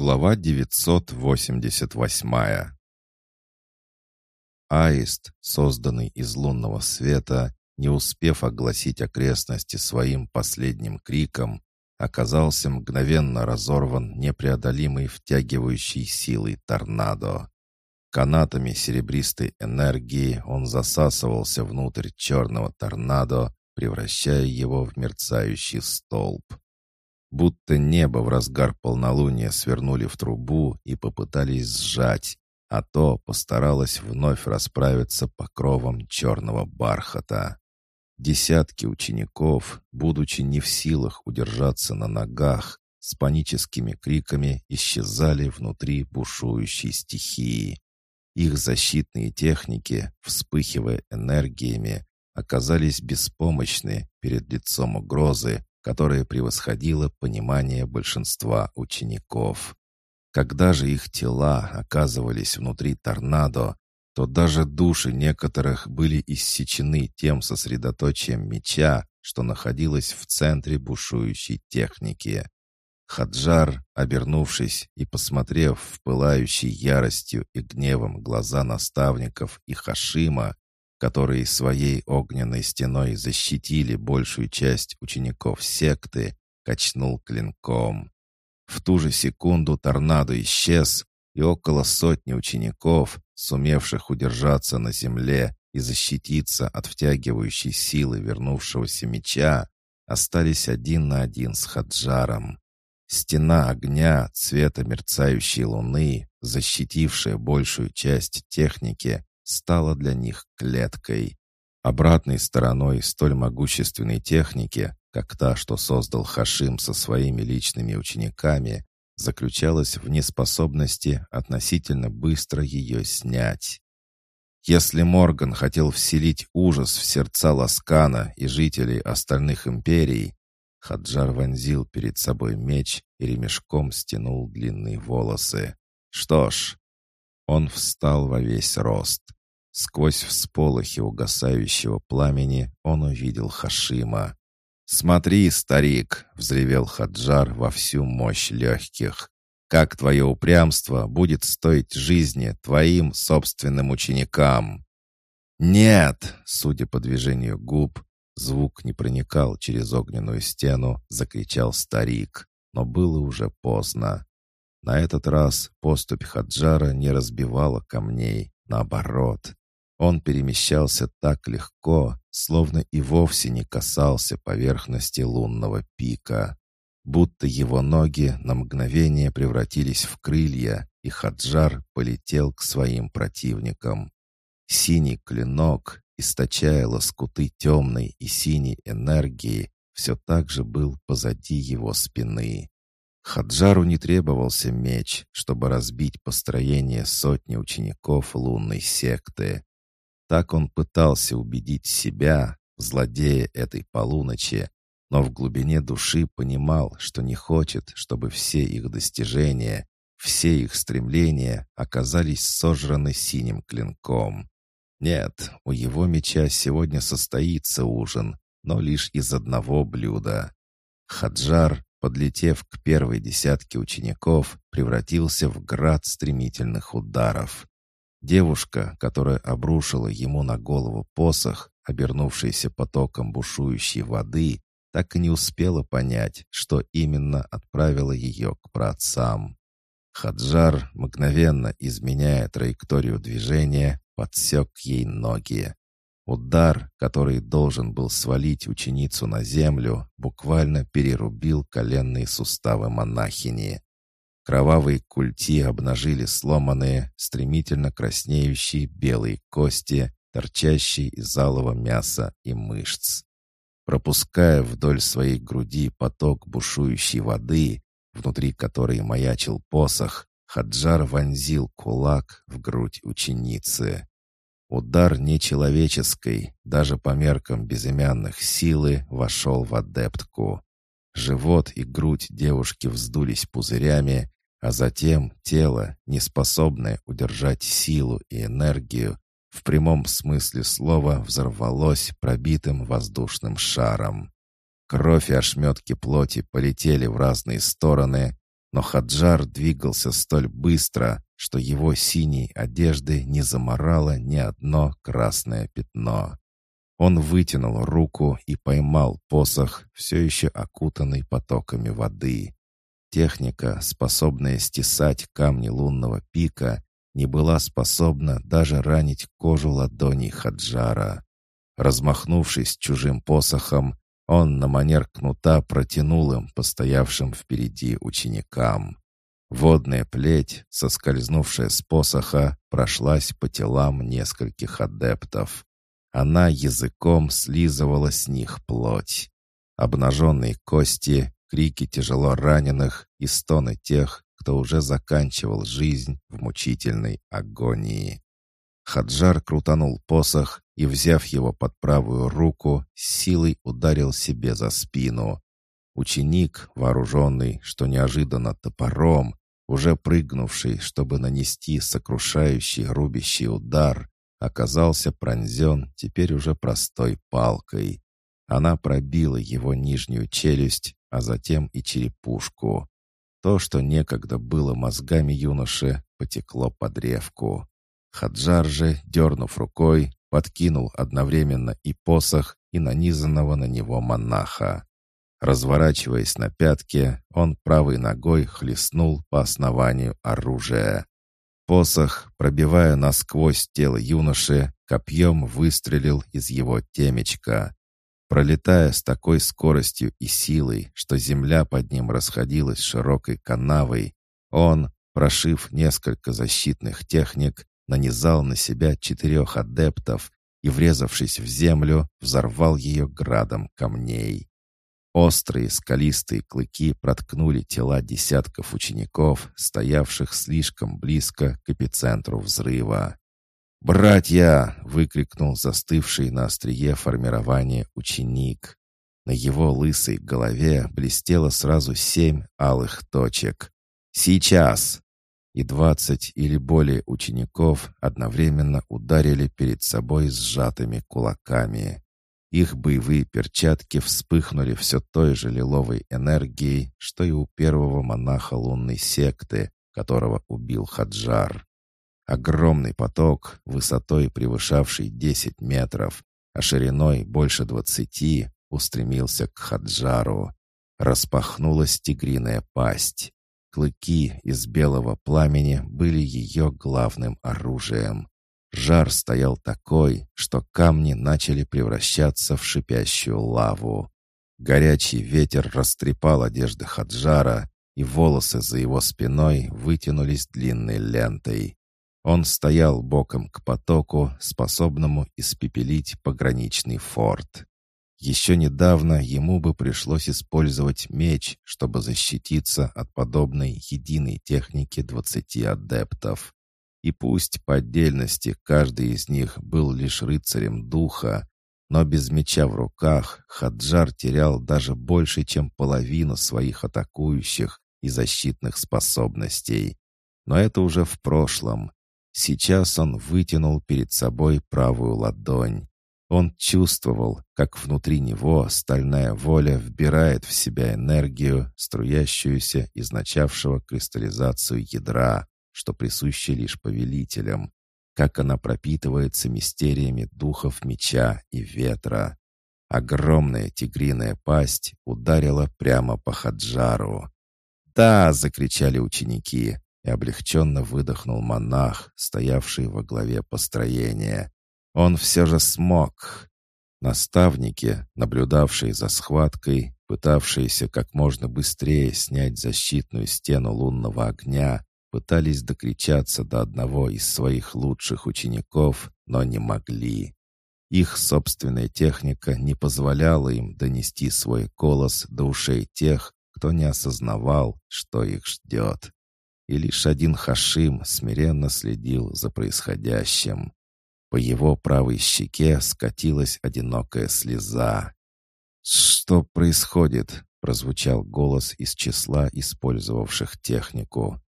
Глава 988 Аист, созданный из лунного света, не успев огласить окрестности своим последним криком, оказался мгновенно разорван непреодолимой втягивающей силой торнадо. Канатами серебристой энергии он засасывался внутрь черного торнадо, превращая его в мерцающий столб. Будто небо в разгар полнолуния свернули в трубу и попытались сжать, а то постаралась вновь расправиться покровом черного бархата. Десятки учеников, будучи не в силах удержаться на ногах, с паническими криками исчезали внутри бушующей стихии. Их защитные техники, вспыхивая энергиями, оказались беспомощны перед лицом угрозы, которая превосходила понимание большинства учеников. Когда же их тела оказывались внутри торнадо, то даже души некоторых были иссечены тем сосредоточием меча, что находилось в центре бушующей техники. Хаджар, обернувшись и посмотрев в пылающей яростью и гневом глаза наставников и Хашима, которые своей огненной стеной защитили большую часть учеников секты, качнул клинком. В ту же секунду торнадо исчез, и около сотни учеников, сумевших удержаться на земле и защититься от втягивающей силы вернувшегося меча, остались один на один с Хаджаром. Стена огня цвета мерцающей луны, защитившая большую часть техники, стала для них клеткой. Обратной стороной столь могущественной техники, как та, что создал Хашим со своими личными учениками, заключалась в неспособности относительно быстро ее снять. Если Морган хотел вселить ужас в сердца Ласкана и жителей остальных империй, Хаджар вонзил перед собой меч и ремешком стянул длинные волосы. Что ж, он встал во весь рост. Сквозь всполохи угасающего пламени он увидел Хашима. «Смотри, старик!» — взревел Хаджар во всю мощь легких. «Как твое упрямство будет стоить жизни твоим собственным ученикам!» «Нет!» — судя по движению губ, звук не проникал через огненную стену, закричал старик, но было уже поздно. На этот раз поступь Хаджара не разбивала камней, наоборот. Он перемещался так легко, словно и вовсе не касался поверхности лунного пика. Будто его ноги на мгновение превратились в крылья, и Хаджар полетел к своим противникам. Синий клинок, источая лоскуты темной и синей энергии, все так же был позади его спины. Хаджару не требовался меч, чтобы разбить построение сотни учеников лунной секты. Так он пытался убедить себя, злодея этой полуночи, но в глубине души понимал, что не хочет, чтобы все их достижения, все их стремления оказались сожраны синим клинком. Нет, у его меча сегодня состоится ужин, но лишь из одного блюда. Хаджар, подлетев к первой десятке учеников, превратился в град стремительных ударов. Девушка, которая обрушила ему на голову посох, обернувшийся потоком бушующей воды, так и не успела понять, что именно отправило ее к праотцам. Хаджар, мгновенно изменяя траекторию движения, подсек ей ноги. Удар, который должен был свалить ученицу на землю, буквально перерубил коленные суставы монахини. Кровавые культи обнажили сломанные, стремительно краснеющие белые кости, торчащие из алого мяса и мышц. Пропуская вдоль своей груди поток бушующей воды, внутри которой маячил посох, Хаджар вонзил кулак в грудь ученицы. Удар нечеловеческой, даже по меркам безымянных силы, вошел в адептку. Живот и грудь девушки вздулись пузырями, а затем тело, неспособное удержать силу и энергию, в прямом смысле слова взорвалось пробитым воздушным шаром. Кровь и ошметки плоти полетели в разные стороны, но Хаджар двигался столь быстро, что его синей одежды не заморало ни одно красное пятно. Он вытянул руку и поймал посох, все еще окутанный потоками воды. Техника, способная стесать камни лунного пика, не была способна даже ранить кожу ладоней Хаджара. Размахнувшись чужим посохом, он на манер кнута протянул им постоявшим впереди ученикам. Водная плеть, соскользнувшая с посоха, прошлась по телам нескольких адептов. Она языком слизывала с них плоть. Обнаженные кости, крики тяжело раненых и стоны тех, кто уже заканчивал жизнь в мучительной агонии. Хаджар крутанул посох и, взяв его под правую руку, силой ударил себе за спину. Ученик, вооруженный, что неожиданно топором, уже прыгнувший, чтобы нанести сокрушающий рубящий удар, оказался пронзен теперь уже простой палкой. Она пробила его нижнюю челюсть, а затем и черепушку. То, что некогда было мозгами юноши, потекло под древку. Хаджар же, дернув рукой, подкинул одновременно и посох, и нанизанного на него монаха. Разворачиваясь на пятке, он правой ногой хлестнул по основанию оружия. Посох, пробивая насквозь тело юноши, копьем выстрелил из его темечка. Пролетая с такой скоростью и силой, что земля под ним расходилась широкой канавой, он, прошив несколько защитных техник, нанизал на себя четырех адептов и, врезавшись в землю, взорвал ее градом камней. Острые скалистые клыки проткнули тела десятков учеников, стоявших слишком близко к эпицентру взрыва. «Братья!» — выкрикнул застывший на острие формирования ученик. На его лысой голове блестело сразу семь алых точек. «Сейчас!» и двадцать или более учеников одновременно ударили перед собой сжатыми кулаками. Их боевые перчатки вспыхнули все той же лиловой энергией, что и у первого монаха лунной секты, которого убил Хаджар. Огромный поток, высотой превышавший 10 метров, а шириной больше двадцати, устремился к Хаджару. Распахнулась тигриная пасть. Клыки из белого пламени были ее главным оружием. Жар стоял такой, что камни начали превращаться в шипящую лаву. Горячий ветер растрепал одежды Хаджара, и волосы за его спиной вытянулись длинной лентой. Он стоял боком к потоку, способному испепелить пограничный форт. Еще недавно ему бы пришлось использовать меч, чтобы защититься от подобной единой техники двадцати адептов. И пусть по отдельности каждый из них был лишь рыцарем духа, но без меча в руках Хаджар терял даже больше, чем половину своих атакующих и защитных способностей. Но это уже в прошлом. Сейчас он вытянул перед собой правую ладонь. Он чувствовал, как внутри него стальная воля вбирает в себя энергию, струящуюся из начавшего кристаллизацию ядра, что присуще лишь повелителям, как она пропитывается мистериями духов меча и ветра. Огромная тигриная пасть ударила прямо по Хаджару. «Да!» — закричали ученики, и облегченно выдохнул монах, стоявший во главе построения. Он все же смог. Наставники, наблюдавшие за схваткой, пытавшиеся как можно быстрее снять защитную стену лунного огня, пытались докричаться до одного из своих лучших учеников, но не могли. Их собственная техника не позволяла им донести свой голос до ушей тех, кто не осознавал, что их ждет. И лишь один Хашим смиренно следил за происходящим. По его правой щеке скатилась одинокая слеза. «Что происходит?» — прозвучал голос из числа использовавших технику.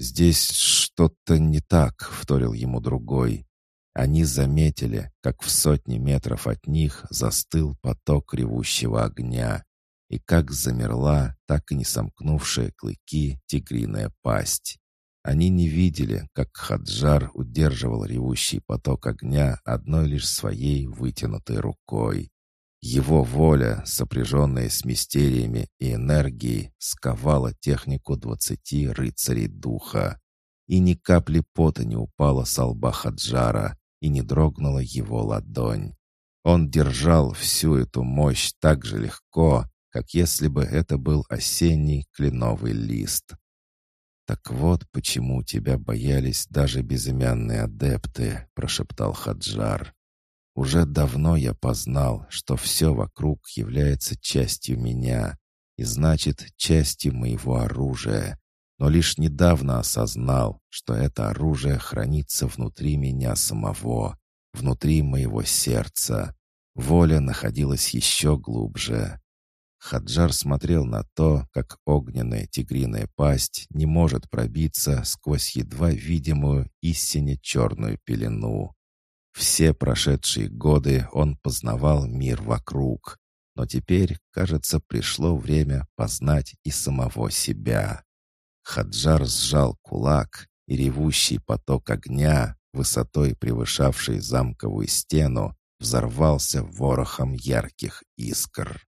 «Здесь что-то не так», — вторил ему другой. Они заметили, как в сотни метров от них застыл поток ревущего огня. и как замерла, так и не сомкнувшая клыки тигриная пасть. Они не видели, как Хаджар удерживал ревущий поток огня одной лишь своей вытянутой рукой. Его воля, сопряженная с мистериями и энергией, сковала технику двадцати рыцарей духа. И ни капли пота не упала с лба Хаджара, и не дрогнула его ладонь. Он держал всю эту мощь так же легко, как если бы это был осенний кленовый лист. «Так вот почему тебя боялись даже безымянные адепты», — прошептал Хаджар. «Уже давно я познал, что все вокруг является частью меня, и значит, частью моего оружия, но лишь недавно осознал, что это оружие хранится внутри меня самого, внутри моего сердца. Воля находилась еще глубже. Хаджар смотрел на то, как огненная тигриная пасть не может пробиться сквозь едва видимую истине черную пелену. Все прошедшие годы он познавал мир вокруг, но теперь, кажется, пришло время познать и самого себя. Хаджар сжал кулак, и ревущий поток огня, высотой превышавший замковую стену, взорвался ворохом ярких искр.